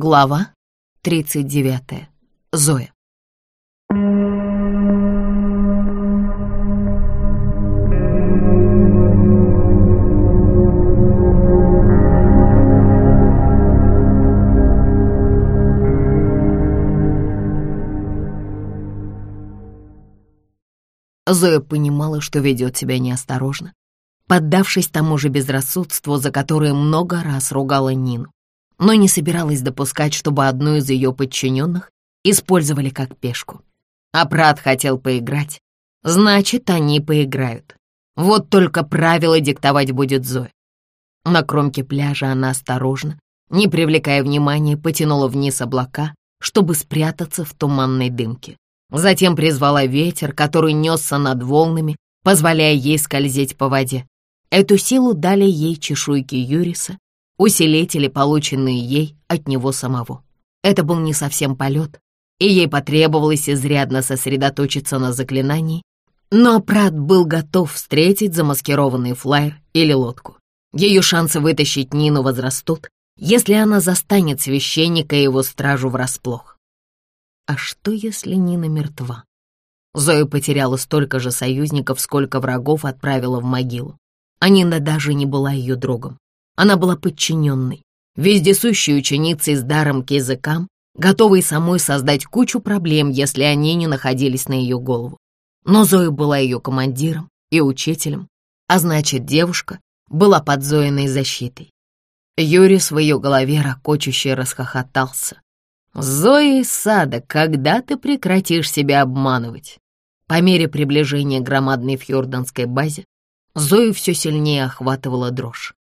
Глава 39. Зоя. Зоя понимала, что ведет себя неосторожно, поддавшись тому же безрассудству, за которое много раз ругала Нину, но не собиралась допускать, чтобы одну из ее подчиненных использовали как пешку. А брат хотел поиграть, значит, они поиграют. Вот только правила диктовать будет Зоя. На кромке пляжа она осторожно, не привлекая внимания, потянула вниз облака, чтобы спрятаться в туманной дымке. Затем призвала ветер, который несся над волнами, позволяя ей скользить по воде. Эту силу дали ей чешуйки Юриса, усилители, полученные ей от него самого. Это был не совсем полет, и ей потребовалось изрядно сосредоточиться на заклинании, но Прат был готов встретить замаскированный флайер или лодку. Ее шансы вытащить Нину возрастут, если она застанет священника и его стражу врасплох. А что, если Нина мертва? Зоя потеряла столько же союзников, сколько врагов отправила в могилу. А Нина даже не была ее другом. Она была подчиненной, вездесущей ученицей с даром к языкам, готовой самой создать кучу проблем, если они не находились на ее голову. Но Зоя была ее командиром и учителем, а значит, девушка была под Зоиной защитой. Юрий в ее голове ракочуще расхохотался. «Зоя из сада, когда ты прекратишь себя обманывать?» По мере приближения громадной фьорданской базе Зою все сильнее охватывала дрожь.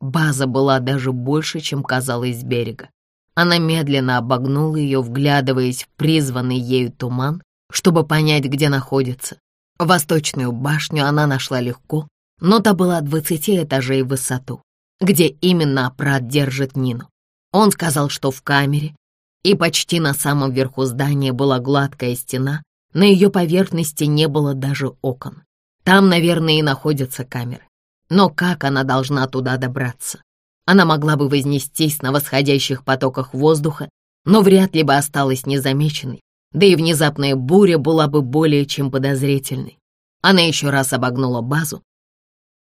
База была даже больше, чем казалось с берега. Она медленно обогнула ее, вглядываясь в призванный ею туман, чтобы понять, где находится. Восточную башню она нашла легко, но та была двадцати этажей в высоту, где именно Апрат держит Нину. Он сказал, что в камере, и почти на самом верху здания была гладкая стена, на ее поверхности не было даже окон. Там, наверное, и находятся камеры. Но как она должна туда добраться? Она могла бы вознестись на восходящих потоках воздуха, но вряд ли бы осталась незамеченной, да и внезапная буря была бы более чем подозрительной. Она еще раз обогнула базу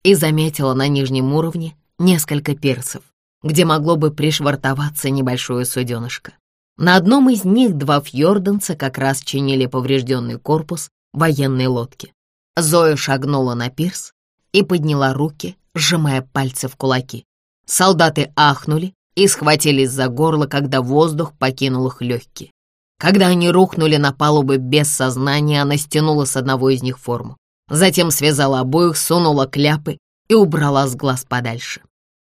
и заметила на нижнем уровне несколько персов, где могло бы пришвартоваться небольшое суденышко. На одном из них два фьорданца как раз чинили поврежденный корпус военной лодки. Зоя шагнула на пирс и подняла руки, сжимая пальцы в кулаки. Солдаты ахнули и схватились за горло, когда воздух покинул их легкие. Когда они рухнули на палубы без сознания, она стянула с одного из них форму. Затем связала обоих, сунула кляпы и убрала с глаз подальше.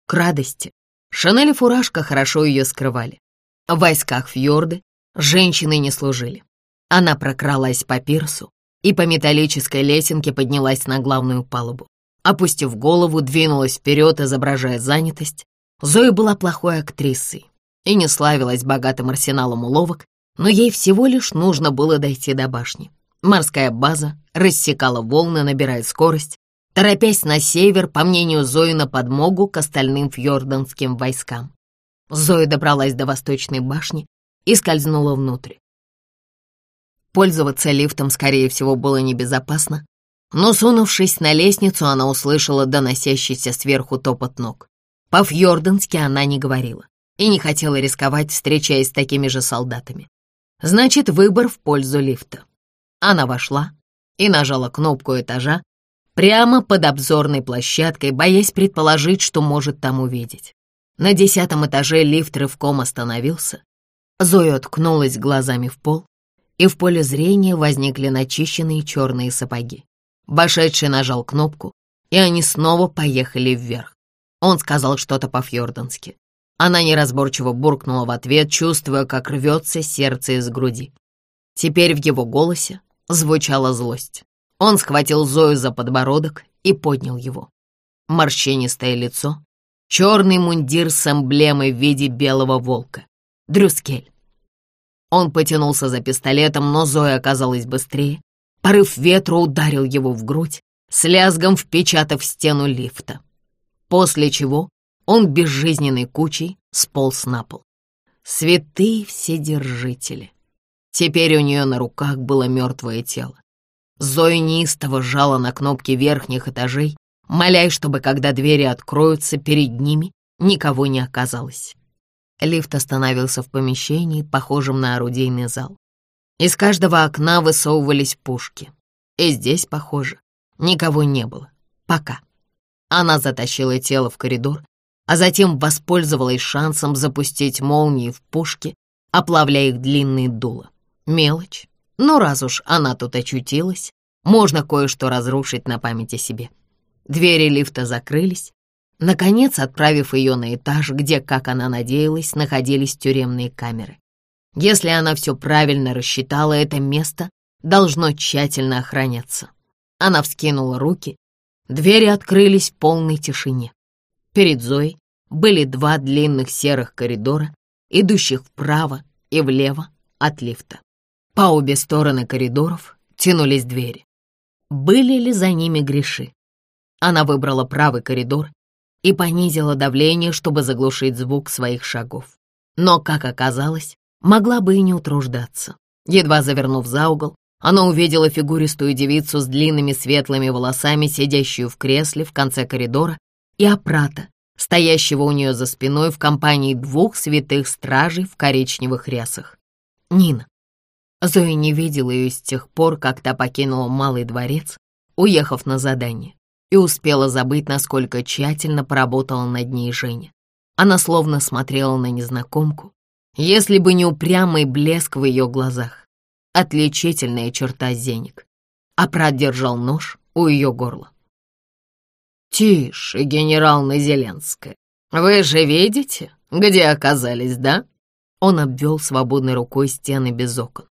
К радости. Шанель и фуражка хорошо ее скрывали. В войсках фьорды женщины не служили. Она прокралась по пирсу и по металлической лесенке поднялась на главную палубу. Опустив голову, двинулась вперед, изображая занятость. Зоя была плохой актрисой и не славилась богатым арсеналом уловок, но ей всего лишь нужно было дойти до башни. Морская база рассекала волны, набирая скорость, торопясь на север, по мнению Зои, на подмогу к остальным фьорданским войскам. Зоя добралась до восточной башни и скользнула внутрь. Пользоваться лифтом, скорее всего, было небезопасно, но, сунувшись на лестницу, она услышала доносящийся сверху топот ног. По-фьордански она не говорила и не хотела рисковать, встречаясь с такими же солдатами. Значит, выбор в пользу лифта. Она вошла и нажала кнопку этажа прямо под обзорной площадкой, боясь предположить, что может там увидеть. На десятом этаже лифт рывком остановился. Зоя ткнулась глазами в пол, и в поле зрения возникли начищенные черные сапоги. Башедший нажал кнопку, и они снова поехали вверх. Он сказал что-то по-фьордански. Она неразборчиво буркнула в ответ, чувствуя, как рвется сердце из груди. Теперь в его голосе звучала злость. Он схватил Зою за подбородок и поднял его. Морщинистое лицо, черный мундир с эмблемой в виде белого волка. Дрюскель. Он потянулся за пистолетом, но Зоя оказалась быстрее. Порыв ветра ударил его в грудь, с лязгом впечатав стену лифта. После чего он безжизненной кучей сполз на пол. святые вседержители. Теперь у нее на руках было мертвое тело. Зоя неистово жала на кнопки верхних этажей, молясь, чтобы, когда двери откроются перед ними, никого не оказалось. Лифт остановился в помещении, похожем на орудийный зал. Из каждого окна высовывались пушки. И здесь, похоже, никого не было. Пока. Она затащила тело в коридор, а затем воспользовалась шансом запустить молнии в пушки, оплавляя их длинные дула. Мелочь. Но раз уж она тут очутилась, можно кое-что разрушить на память о себе. Двери лифта закрылись, наконец отправив ее на этаж, где, как она надеялась, находились тюремные камеры. Если она все правильно рассчитала, это место должно тщательно охраняться. Она вскинула руки, двери открылись в полной тишине. Перед Зоей были два длинных серых коридора, идущих вправо и влево от лифта. По обе стороны коридоров тянулись двери. Были ли за ними греши? Она выбрала правый коридор и понизила давление, чтобы заглушить звук своих шагов. Но, как оказалось, могла бы и не утруждаться. Едва завернув за угол, она увидела фигуристую девицу с длинными светлыми волосами, сидящую в кресле в конце коридора, и опрата, стоящего у нее за спиной в компании двух святых стражей в коричневых рясах. Нина. Зоя не видела ее с тех пор, как та покинула Малый дворец, уехав на задание, и успела забыть, насколько тщательно поработала над ней Женя. Она словно смотрела на незнакомку, если бы не упрямый блеск в ее глазах. Отличительная черта Зеник. А брат держал нож у ее горла. «Тише, генерал Назеленская. Вы же видите, где оказались, да?» Он обвел свободной рукой стены без окон.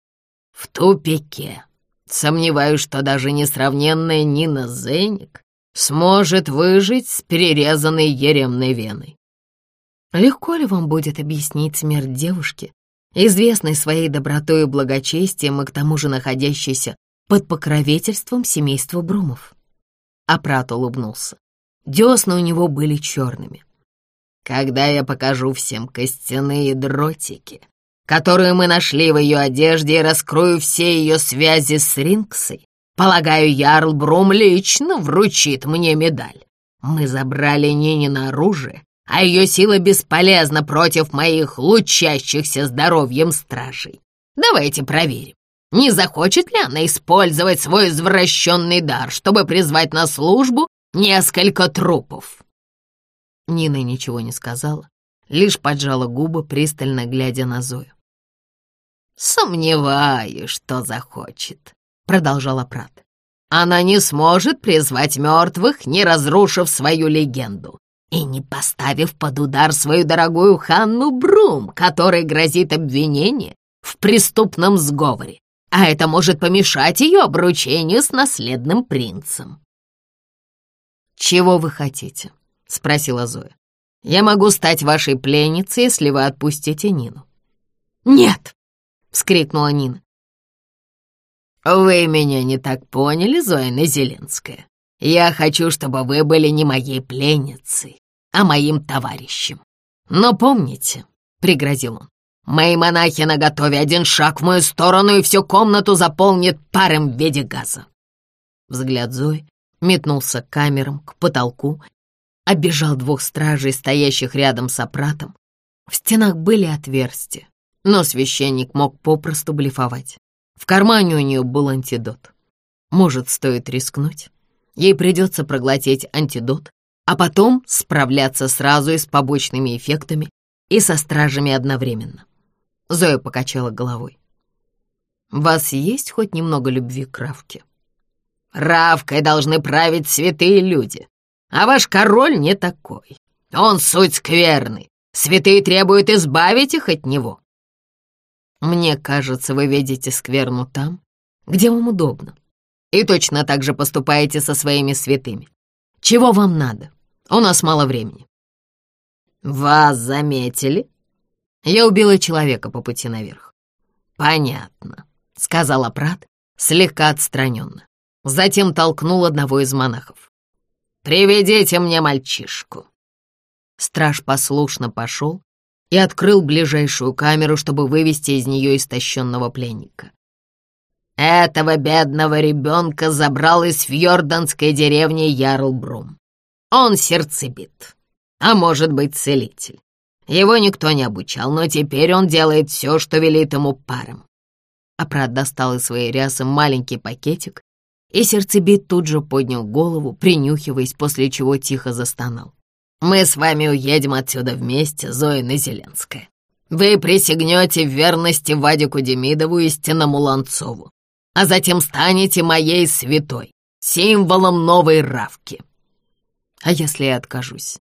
В тупике. Сомневаюсь, что даже несравненная Нина Зенник сможет выжить с перерезанной еремной веной. Легко ли вам будет объяснить смерть девушки, известной своей добротой и благочестием и к тому же находящейся под покровительством семейства Брумов? Апрат улыбнулся. Десны у него были черными. Когда я покажу всем костяные дротики, которую мы нашли в ее одежде, и раскрою все ее связи с Ринксой, полагаю, Ярл Брум лично вручит мне медаль. Мы забрали Нинина оружие, а ее сила бесполезна против моих лучащихся здоровьем стражей. Давайте проверим, не захочет ли она использовать свой извращенный дар, чтобы призвать на службу несколько трупов?» Нина ничего не сказала, лишь поджала губы, пристально глядя на Зою. «Сомневаюсь, что захочет», — продолжала Прат. «Она не сможет призвать мертвых, не разрушив свою легенду и не поставив под удар свою дорогую Ханну Брум, которой грозит обвинение в преступном сговоре, а это может помешать ее обручению с наследным принцем». «Чего вы хотите?» — спросила Зоя. «Я могу стать вашей пленницей, если вы отпустите Нину». «Нет!» — вскрикнула Нина. «Вы меня не так поняли, Зоина Зеленская. Я хочу, чтобы вы были не моей пленницей, а моим товарищем. Но помните, — пригрозил он, — мои монахи наготове один шаг в мою сторону и всю комнату заполнит паром в виде газа». Взгляд Зои метнулся к камерам, к потолку, оббежал двух стражей, стоящих рядом с аппаратом. В стенах были отверстия, но священник мог попросту блефовать. В кармане у нее был антидот. Может, стоит рискнуть? Ей придется проглотить антидот, а потом справляться сразу и с побочными эффектами, и со стражами одновременно. Зоя покачала головой. «У вас есть хоть немного любви к Равке?» «Равкой должны править святые люди, а ваш король не такой. Он суть скверный. Святые требуют избавить их от него. Мне кажется, вы видите скверну там, где вам удобно. И точно так же поступаете со своими святыми. Чего вам надо? У нас мало времени. Вас заметили? Я убила человека по пути наверх. Понятно, сказала Прат, слегка отстраненно. Затем толкнул одного из монахов. «Приведите мне мальчишку». Страж послушно пошел и открыл ближайшую камеру, чтобы вывести из нее истощенного пленника. Этого бедного ребенка забрал из фьорданской деревни Ярлбрум. Он сердцебит, а может быть целитель. Его никто не обучал, но теперь он делает все, что велит ему паром. Апрат достал из своей рясы маленький пакетик, и сердцебит тут же поднял голову, принюхиваясь, после чего тихо застонал. «Мы с вами уедем отсюда вместе, Зоя Назеленская. Вы присягнете в верности Вадику Демидову и Стеному Ланцову, а затем станете моей святой, символом новой Равки. А если я откажусь?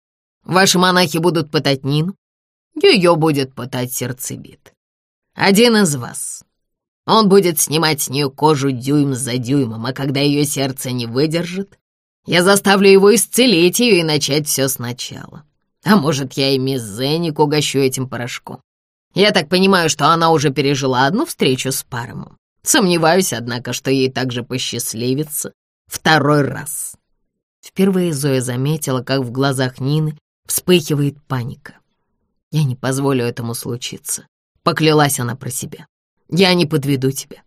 Ваши монахи будут пытать Нину, ее будет пытать сердцебит. Один из вас. Он будет снимать с нее кожу дюйм за дюймом, а когда ее сердце не выдержит, я заставлю его исцелить ее и начать все сначала. А может, я и мисс угощу этим порошком. Я так понимаю, что она уже пережила одну встречу с Паромом. Сомневаюсь, однако, что ей также посчастливится второй раз. Впервые Зоя заметила, как в глазах Нины вспыхивает паника. Я не позволю этому случиться. Поклялась она про себя. Я не подведу тебя.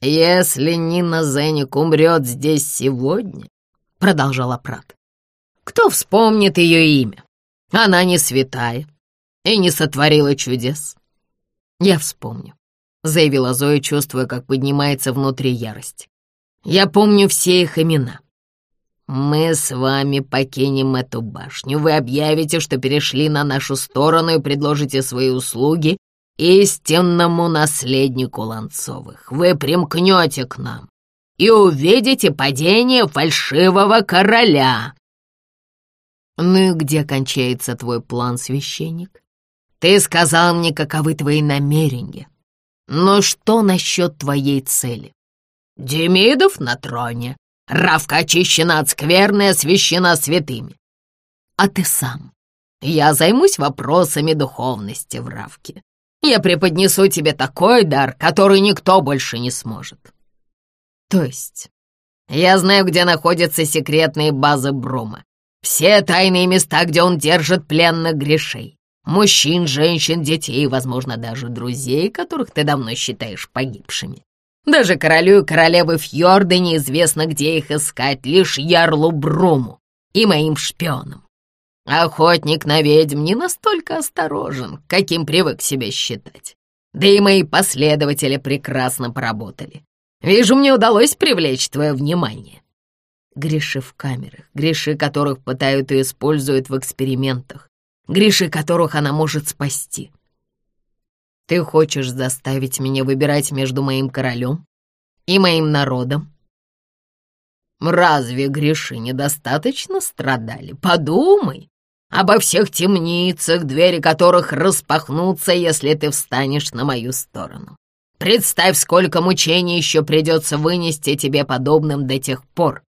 Если Нина Зеник умрет здесь сегодня, продолжала Прат, кто вспомнит ее имя? Она не святая и не сотворила чудес. Я вспомню, заявила Зоя, чувствуя, как поднимается внутри ярость. Я помню все их имена. «Мы с вами покинем эту башню. Вы объявите, что перешли на нашу сторону и предложите свои услуги истинному наследнику Ланцовых. Вы примкнете к нам и увидите падение фальшивого короля». «Ну и где кончается твой план, священник? Ты сказал мне, каковы твои намерения. Но что насчет твоей цели?» «Демидов на троне», Равка очищена от скверны освящена святыми. А ты сам? Я займусь вопросами духовности в Равке. Я преподнесу тебе такой дар, который никто больше не сможет. То есть, я знаю, где находятся секретные базы Брума. Все тайные места, где он держит пленных грешей. Мужчин, женщин, детей возможно, даже друзей, которых ты давно считаешь погибшими. Даже королю и королевы Фьорда неизвестно, где их искать, лишь Ярлу Бруму и моим шпионам. Охотник на ведьм не настолько осторожен, каким привык себя считать. Да и мои последователи прекрасно поработали. Вижу, мне удалось привлечь твое внимание. Греши в камерах, греши которых пытают и используют в экспериментах, греши которых она может спасти. Ты хочешь заставить меня выбирать между моим королем и моим народом? Разве греши недостаточно страдали? Подумай обо всех темницах, двери которых распахнутся, если ты встанешь на мою сторону. Представь, сколько мучений еще придется вынести тебе подобным до тех пор.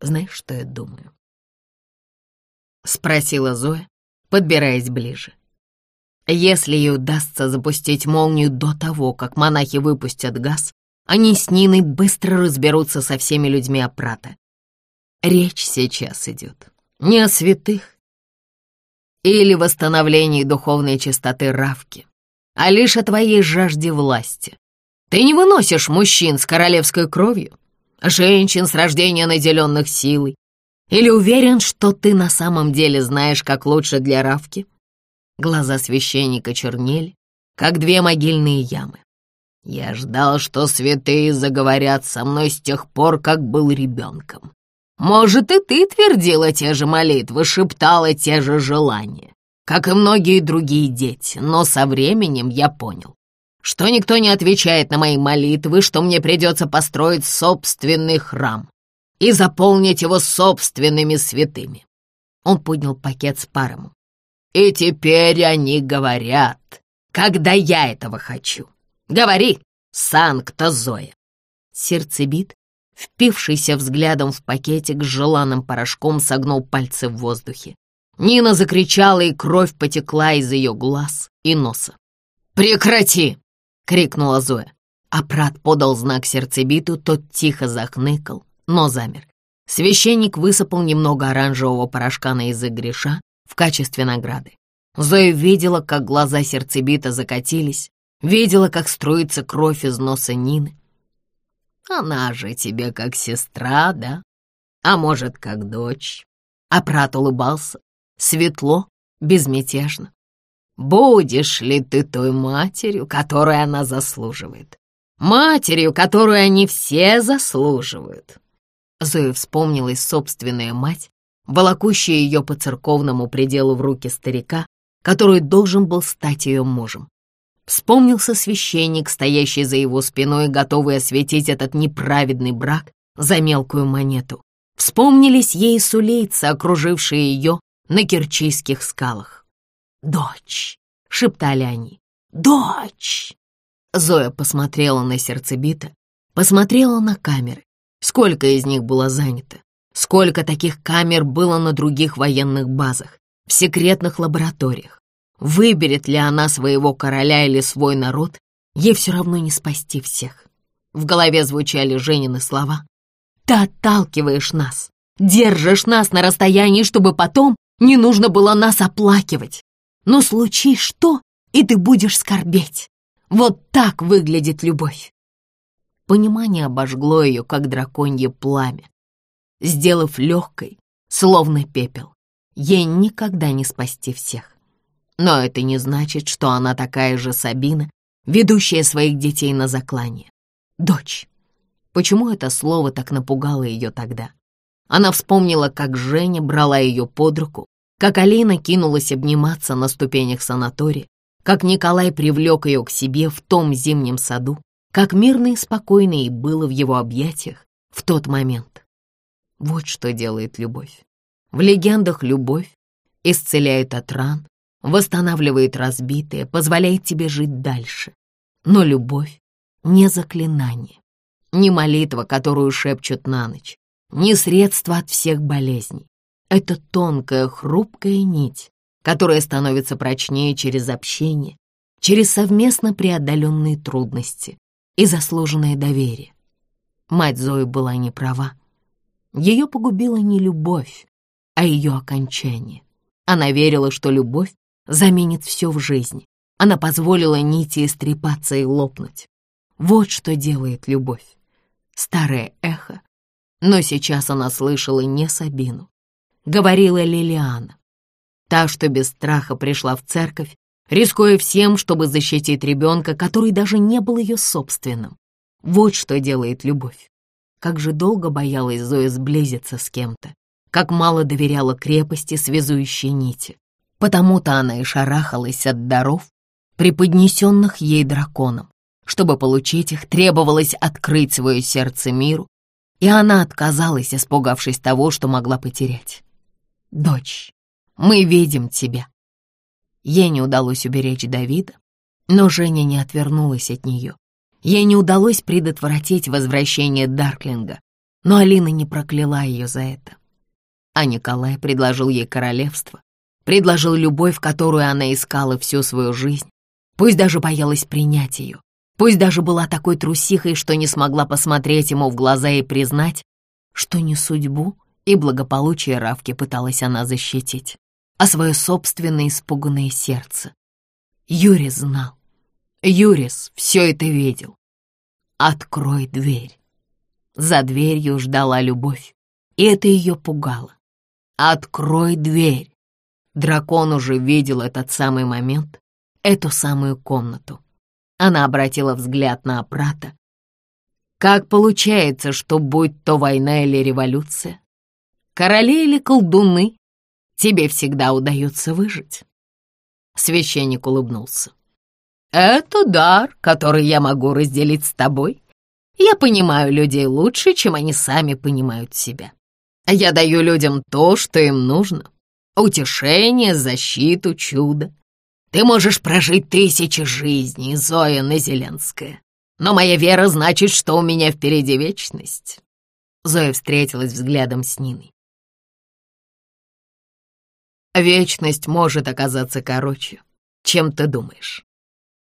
Знаешь, что я думаю? Спросила Зоя, подбираясь ближе. Если ей удастся запустить молнию до того, как монахи выпустят газ, они с Ниной быстро разберутся со всеми людьми Апрата. Речь сейчас идет не о святых или восстановлении духовной чистоты Равки, а лишь о твоей жажде власти. Ты не выносишь мужчин с королевской кровью, женщин с рождения наделенных силой, или уверен, что ты на самом деле знаешь, как лучше для Равки? Глаза священника чернели, как две могильные ямы. Я ждал, что святые заговорят со мной с тех пор, как был ребенком. Может, и ты твердила те же молитвы, шептала те же желания, как и многие другие дети, но со временем я понял, что никто не отвечает на мои молитвы, что мне придется построить собственный храм и заполнить его собственными святыми. Он поднял пакет с паром. И теперь они говорят, когда я этого хочу. Говори, Санкта Зоя. Сердцебит, впившийся взглядом в пакетик с желанным порошком, согнул пальцы в воздухе. Нина закричала, и кровь потекла из ее глаз и носа. «Прекрати!» — крикнула Зоя. А Прат подал знак сердцебиту, тот тихо захныкал, но замер. Священник высыпал немного оранжевого порошка на язык греша, в качестве награды. Зоя видела, как глаза сердцебита закатились, видела, как струится кровь из носа Нины. «Она же тебе как сестра, да? А может, как дочь?» Апрат улыбался, светло, безмятежно. «Будешь ли ты той матерью, которой она заслуживает? Матерью, которую они все заслуживают?» Зоя вспомнилась собственная мать, волокущая ее по церковному пределу в руки старика, который должен был стать ее мужем. Вспомнился священник, стоящий за его спиной, готовый осветить этот неправедный брак за мелкую монету. Вспомнились ей сулейцы, окружившие ее на Керчийских скалах. «Дочь!» — шептали они. «Дочь!» Зоя посмотрела на сердцебита, посмотрела на камеры. Сколько из них было занято? Сколько таких камер было на других военных базах, в секретных лабораториях? Выберет ли она своего короля или свой народ, ей все равно не спасти всех. В голове звучали Женины слова. «Ты отталкиваешь нас, держишь нас на расстоянии, чтобы потом не нужно было нас оплакивать. Но случись что, и ты будешь скорбеть. Вот так выглядит любовь. Понимание обожгло ее, как драконье пламя, сделав легкой, словно пепел. Ей никогда не спасти всех. Но это не значит, что она такая же Сабина, ведущая своих детей на заклание. Дочь. Почему это слово так напугало ее тогда? Она вспомнила, как Женя брала ее под руку, как Алина кинулась обниматься на ступенях санатория, как Николай привлек ее к себе в том зимнем саду, как мирно и спокойно и было в его объятиях в тот момент. Вот что делает любовь. В легендах любовь исцеляет от ран, восстанавливает разбитое, позволяет тебе жить дальше. Но любовь — не заклинание, не молитва, которую шепчут на ночь, не средство от всех болезней. Это тонкая, хрупкая нить, которая становится прочнее через общение, через совместно преодоленные трудности и заслуженное доверие. Мать Зои была не права. Ее погубила не любовь, а ее окончание. Она верила, что любовь заменит все в жизни. Она позволила нити истрепаться и лопнуть. Вот что делает любовь. Старое эхо. Но сейчас она слышала не Сабину. Говорила Лилиана. Та, что без страха пришла в церковь, рискуя всем, чтобы защитить ребенка, который даже не был ее собственным. Вот что делает любовь. Как же долго боялась Зоя сблизиться с кем-то, как мало доверяла крепости, связующей нити. Потому-то она и шарахалась от даров, преподнесенных ей драконом. Чтобы получить их, требовалось открыть свое сердце миру, и она отказалась, испугавшись того, что могла потерять. «Дочь, мы видим тебя». Ей не удалось уберечь Давида, но Женя не отвернулась от нее. Ей не удалось предотвратить возвращение Дарклинга, но Алина не прокляла ее за это. А Николай предложил ей королевство, предложил любовь, которую она искала всю свою жизнь, пусть даже боялась принять ее, пусть даже была такой трусихой, что не смогла посмотреть ему в глаза и признать, что не судьбу и благополучие Равки пыталась она защитить, а свое собственное испуганное сердце. Юрий знал. Юрис все это видел. «Открой дверь». За дверью ждала любовь, и это ее пугало. «Открой дверь». Дракон уже видел этот самый момент, эту самую комнату. Она обратила взгляд на Апрата. Как получается, что будь то война или революция, короли или колдуны, тебе всегда удается выжить? Священник улыбнулся. Это дар, который я могу разделить с тобой. Я понимаю людей лучше, чем они сами понимают себя. Я даю людям то, что им нужно, утешение, защиту, чудо. Ты можешь прожить тысячи жизней, Зоя Назеленская. Но моя вера значит, что у меня впереди вечность. Зоя встретилась взглядом с Ниной. Вечность может оказаться короче, чем ты думаешь.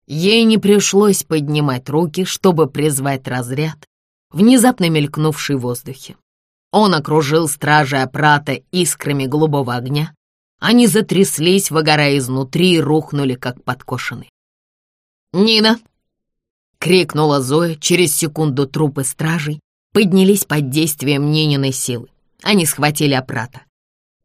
Ей не пришлось поднимать руки, чтобы призвать разряд, внезапно мелькнувший в воздухе. Он окружил стражи Апрата искрами голубого огня, Они затряслись, выгорая изнутри, и рухнули, как подкошенные. «Нина!» — крикнула Зоя. Через секунду трупы стражей поднялись под действием Нининой силы. Они схватили опрата.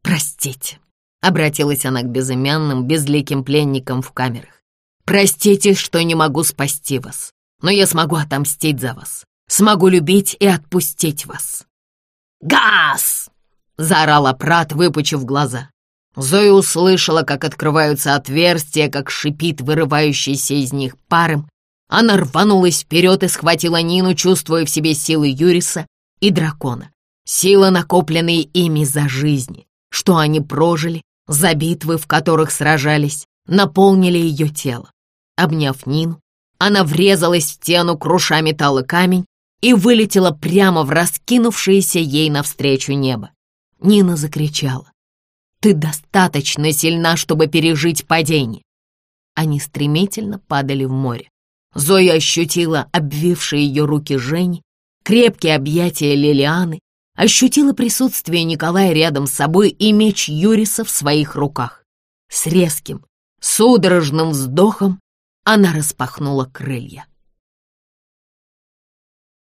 «Простите», — обратилась она к безымянным, безликим пленникам в камерах. «Простите, что не могу спасти вас, но я смогу отомстить за вас, смогу любить и отпустить вас». «Газ!» — заорал опрат, выпучив глаза. Зоя услышала, как открываются отверстия, как шипит вырывающийся из них паром. Она рванулась вперед и схватила Нину, чувствуя в себе силы Юриса и дракона. Силы, накопленные ими за жизни, что они прожили, за битвы, в которых сражались, наполнили ее тело. Обняв Нину, она врезалась в стену, круша металл и камень, и вылетела прямо в раскинувшееся ей навстречу небо. Нина закричала. Ты достаточно сильна, чтобы пережить падение. Они стремительно падали в море. Зоя ощутила обвившие ее руки Жени, крепкие объятия Лилианы, ощутила присутствие Николая рядом с собой и меч Юриса в своих руках. С резким, судорожным вздохом она распахнула крылья.